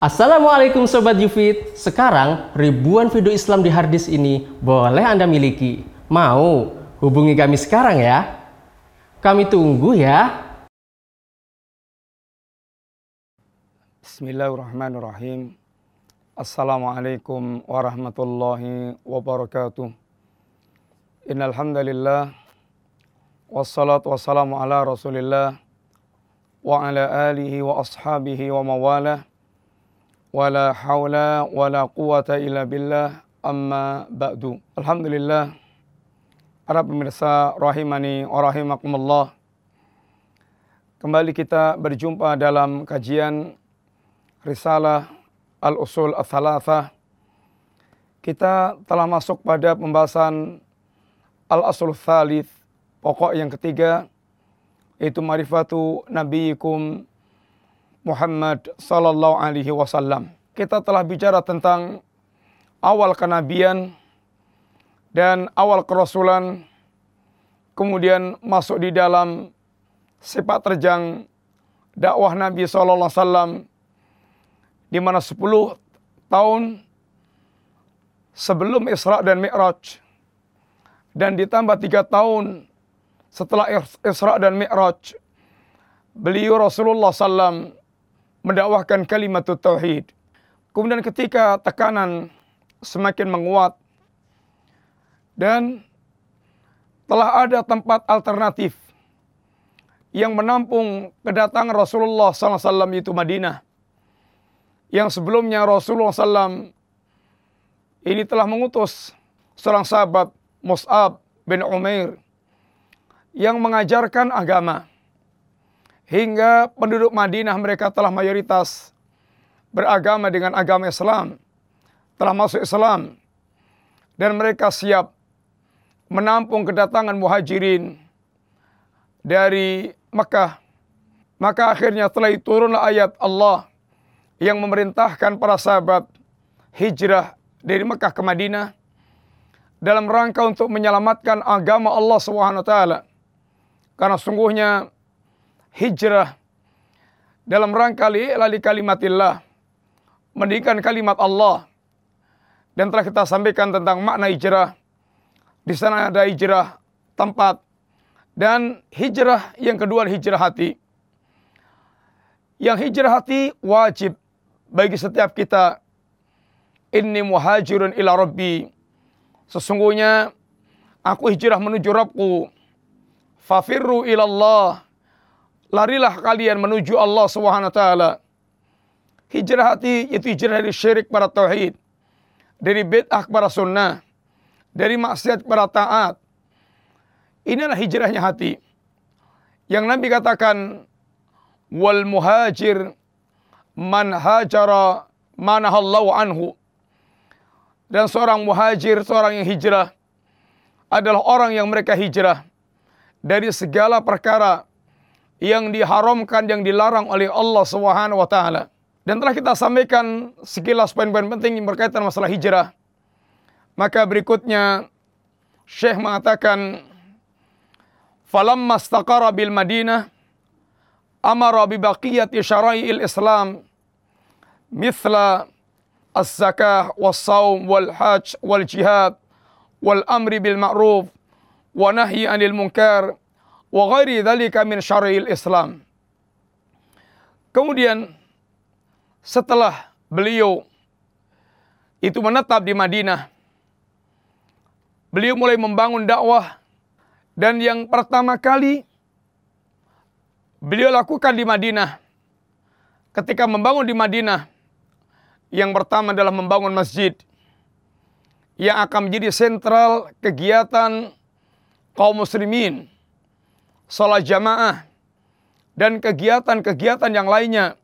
Assalamualaikum Sobat Yufit. Sekarang ribuan video Islam di harddisk ini boleh Anda miliki. Mau? Hubungi kami sekarang ya? Kami tunggu ya. Bismillahirrahmanirrahim. Assalamualaikum warahmatullahi wabarakatuh. Innalhamdulillah. Wassalatu wassalamu ala rasulillah Wa ala alihi wa ashabihi wa mawalah wala haula wala quwata illa billah amma ba'du. Alhamdulillah para pemirsa rahimani wa rahimakumullah. Kembali kita berjumpa dalam kajian Risalah Al-Usul Ats-Tsalatsah. Kita telah masuk pada pembahasan Al-Asul Tsalits, pokok yang ketiga yaitu marifatu nabiyikum Muhammad sallallahu alaihi wasallam. Kita telah bicara tentang awal kenabian dan awal kerasulan kemudian masuk di dalam sepak terjang dakwah Nabi sallallahu alaihi wasallam di mana 10 tahun sebelum Isra dan Mi'raj dan ditambah tiga tahun setelah Isra dan Mi'raj beliau Rasulullah sallam mendakwahkan kalimat tauhid. Kemudian ketika tekanan semakin menguat dan telah ada tempat alternatif yang menampung kedatangan Rasulullah SAW itu Madinah. Yang sebelumnya Rasulullah SAW ini telah mengutus seorang sahabat Mus'ab bin Umair yang mengajarkan agama. Hingga penduduk Madinah mereka telah mayoritas beragama dengan agama Islam. Telah masuk Islam. Dan mereka siap menampung kedatangan muhajirin dari Mekah. Maka akhirnya telah turunlah ayat Allah yang memerintahkan para sahabat hijrah dari Mekah ke Madinah dalam rangka untuk menyelamatkan agama Allah SWT. Karena sungguhnya hijrah. Dalam rangka lali kalimatillah mendikan kalimat Allah. Dan telah kita sampaikan tentang makna hijrah. Di sana ada hijrah tempat. Dan hijrah yang kedua hijrah hati. Yang hijrah hati wajib bagi setiap kita. Inni muhajirun ila rabbi. Sesungguhnya aku hijrah menuju Rabbku. Fafirru ilallah larilah kalian menuju Allah Subhanahu taala. Hijrah hati itu hijrah dari syirik pada tauhid, dari bid'ah kepada sunnah, dari maksiat kepada taat. Inilah hijrahnya hati. Yang Nabi katakan wal muhajir man hajara manahallahu anhu. Dan seorang muhajir, seorang yang hijrah adalah orang yang mereka hijrah dari segala perkara yang diharamkan, yang dilarang oleh Allah Subhanahu wa taala. Dan telah kita sampaikan sekilas poin-poin penting yang berkaitan masalah hijrah. Maka berikutnya Syekh mengatakan falamma istaqara bil Madinah amara bi baqiyati syara'il Islam mithla az-zakah was-saum wal hajj wal jihad wal amri bil ma'ruf wa nahyi anil munkar wa ghairi dzalika min syara'il Islam. Kemudian setelah beliau itu menetap di Madinah, beliau mulai membangun dakwah dan yang pertama kali beliau lakukan di Madinah ketika membangun di Madinah yang pertama adalah membangun masjid yang akan menjadi sentral kegiatan kaum muslimin sholat jamaah, dan kegiatan-kegiatan yang lainnya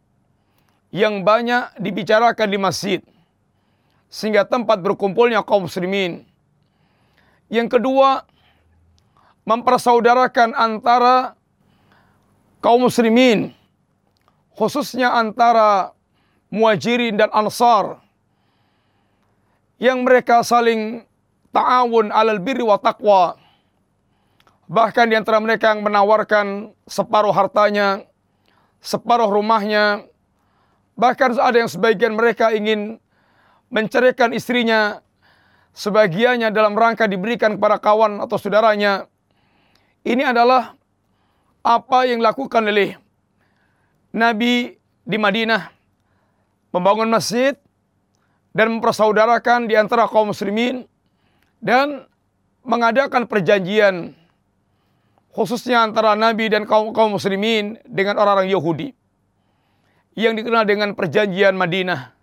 yang banyak dibicarakan di masjid. Sehingga tempat berkumpulnya kaum muslimin. Yang kedua, mempersaudarakan antara kaum muslimin. Khususnya antara muajirin dan ansar. Yang mereka saling ta'awun alal birri wa taqwa Bahkan di antara mereka yang menawarkan separuh hartanya, separuh rumahnya Bahkan ada yang sebagian mereka ingin menceraikan istrinya sebagiannya dalam rangka diberikan kepada kawan atau saudaranya. Ini adalah apa yang dilakukan oleh Nabi di Madinah. Membangun masjid dan mempersaudarakan di antara kaum muslimin dan mengadakan perjanjian khususnya antara Nabi dan kaum kaum muslimin dengan orang-orang Yahudi yang dikenal dengan perjanjian Madinah.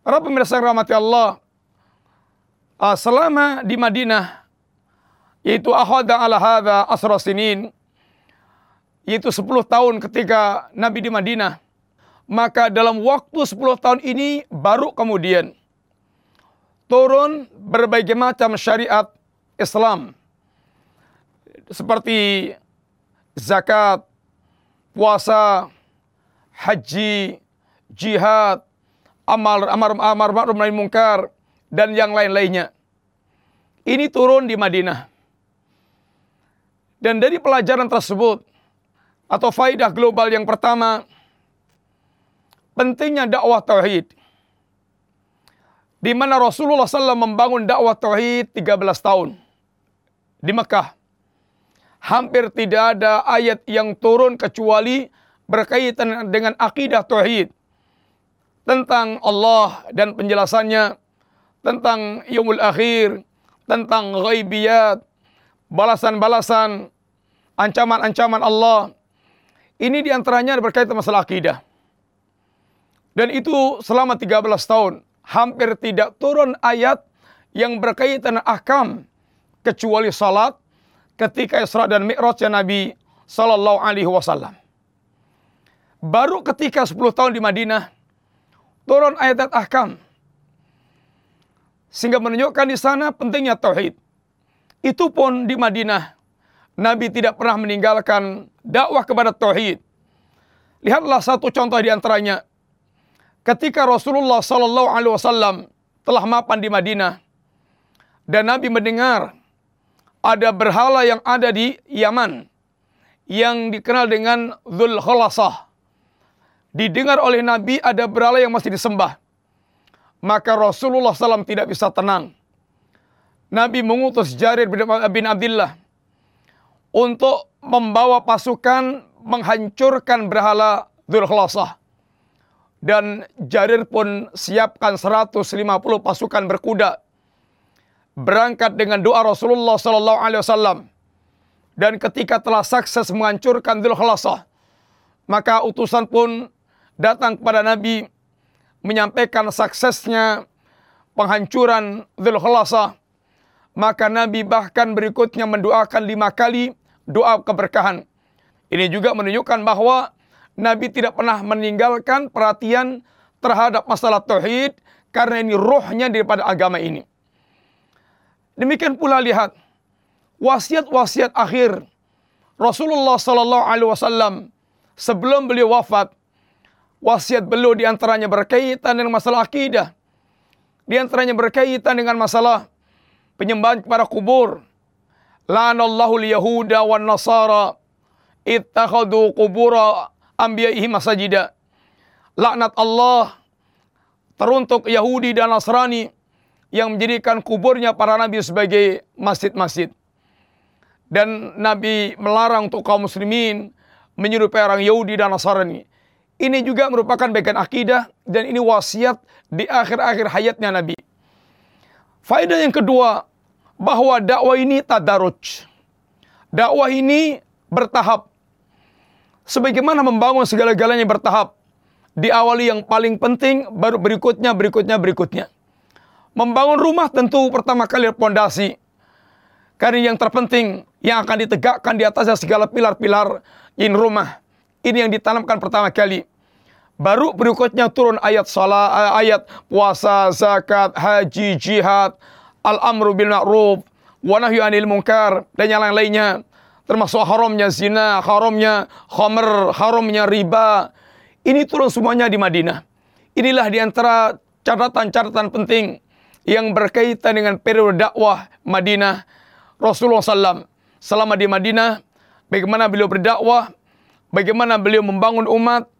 Para pemirsa rahmati Allah, uh, selama di Madinah, yaitu ahada ala hadha asra sinin, yaitu 10 tahun ketika Nabi di Madinah, maka dalam waktu 10 tahun ini baru kemudian turun berbagai macam syariat Islam seperti zakat, puasa, haji, jihad, amal amar amar ma'ruf nahi mungkar dan yang lain-lainnya. Ini turun di Madinah. Dan dari pelajaran tersebut atau faidah global yang pertama pentingnya dakwah tauhid. Di mana Rasulullah SAW membangun dakwah tauhid 13 tahun di Mekah. Hampir tidak ada ayat yang turun kecuali berkaitan dengan akidah tauhid. Tentang Allah dan penjelasannya tentang yaumul akhir tentang ghaibiyat balasan-balasan ancaman-ancaman Allah. Ini di antaranya berkaitan masalah akidah. Dan itu selama 13 tahun. Hampir tidak turun ayat yang berkaitan ahkam kecuali salat ketika Isra dan Mi'raj Nabi sallallahu alaihi wasallam Baru ketika 10 tahun di Madinah turun ayat-ayat ahkam. Sehingga menunjukkan di sana pentingnya tauhid. Itu pun di Madinah Nabi tidak pernah meninggalkan dakwah kepada tauhid. Lihatlah satu contoh di antaranya. Ketika Rasulullah sallallahu alaihi wasallam telah mapan di Madinah dan Nabi mendengar ada berhala yang ada di Yaman yang dikenal dengan Dhul Khalasah didengar oleh Nabi ada berhala yang masih disembah. Maka Rasulullah SAW tidak bisa tenang. Nabi mengutus Jarir bin Abdullah untuk membawa pasukan menghancurkan berhala Dzulkhalasah. Dan Jarir pun siapkan 150 pasukan berkuda. Berangkat dengan doa Rasulullah sallallahu alaihi wasallam. Dan ketika telah sukses menghancurkan Dzulkhalasah, maka utusan pun datang kepada Nabi menyampaikan suksesnya penghancuran Dhul Khalasah. Maka Nabi bahkan berikutnya mendoakan lima kali doa keberkahan. Ini juga menunjukkan bahwa Nabi tidak pernah meninggalkan perhatian terhadap masalah tauhid karena ini rohnya daripada agama ini. Demikian pula lihat wasiat-wasiat akhir Rasulullah sallallahu alaihi wasallam sebelum beliau wafat Wasiat beliau di antaranya berkaitan dengan masalah akidah. Di antaranya berkaitan dengan masalah penyembahan kepada kubur. Lanallahu yahuda wan nasara ittakhadu kubura anbiya'ihim masajida. Laknat Allah teruntuk Yahudi dan Nasrani yang menjadikan kuburnya para nabi sebagai masjid-masjid. Dan Nabi melarang untuk kaum muslimin menyerupai orang Yahudi dan Nasrani. Ini juga merupakan bagian akidah dan ini wasiat di akhir-akhir hayatnya Nabi. Faedah yang kedua, bahwa dakwah ini tadaruj. Dakwah ini bertahap. Sebagaimana membangun segala-galanya bertahap. Diawali yang paling penting, baru berikutnya, berikutnya, berikutnya. Membangun rumah tentu pertama kali pondasi. Karena yang terpenting yang akan ditegakkan di atasnya segala pilar-pilar in rumah ini yang ditanamkan pertama kali. Baru berikutnya turun ayat salat, eh, ayat puasa, zakat, haji, jihad, al-amru bil ma'ruf, wa nahyu anil munkar dan yang lain-lainnya. Termasuk haramnya zina, haramnya khamr, haramnya riba. Ini turun semuanya di Madinah. Inilah di antara catatan-catatan penting yang berkaitan dengan periode dakwah Madinah Rasulullah SAW. Selama di Madinah, bagaimana beliau berdakwah, bagaimana beliau membangun umat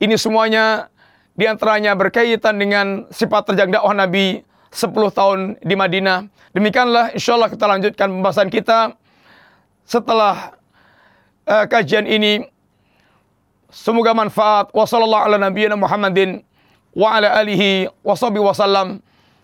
Ini semuanya di antaranya berkaitan dengan sifat terjang dakwah Nabi 10 tahun di Madinah. Demikianlah insya Allah kita lanjutkan pembahasan kita setelah uh, kajian ini. Semoga manfaat. Wassalamualaikum Muhammadin wa ala alihi wa wasallam.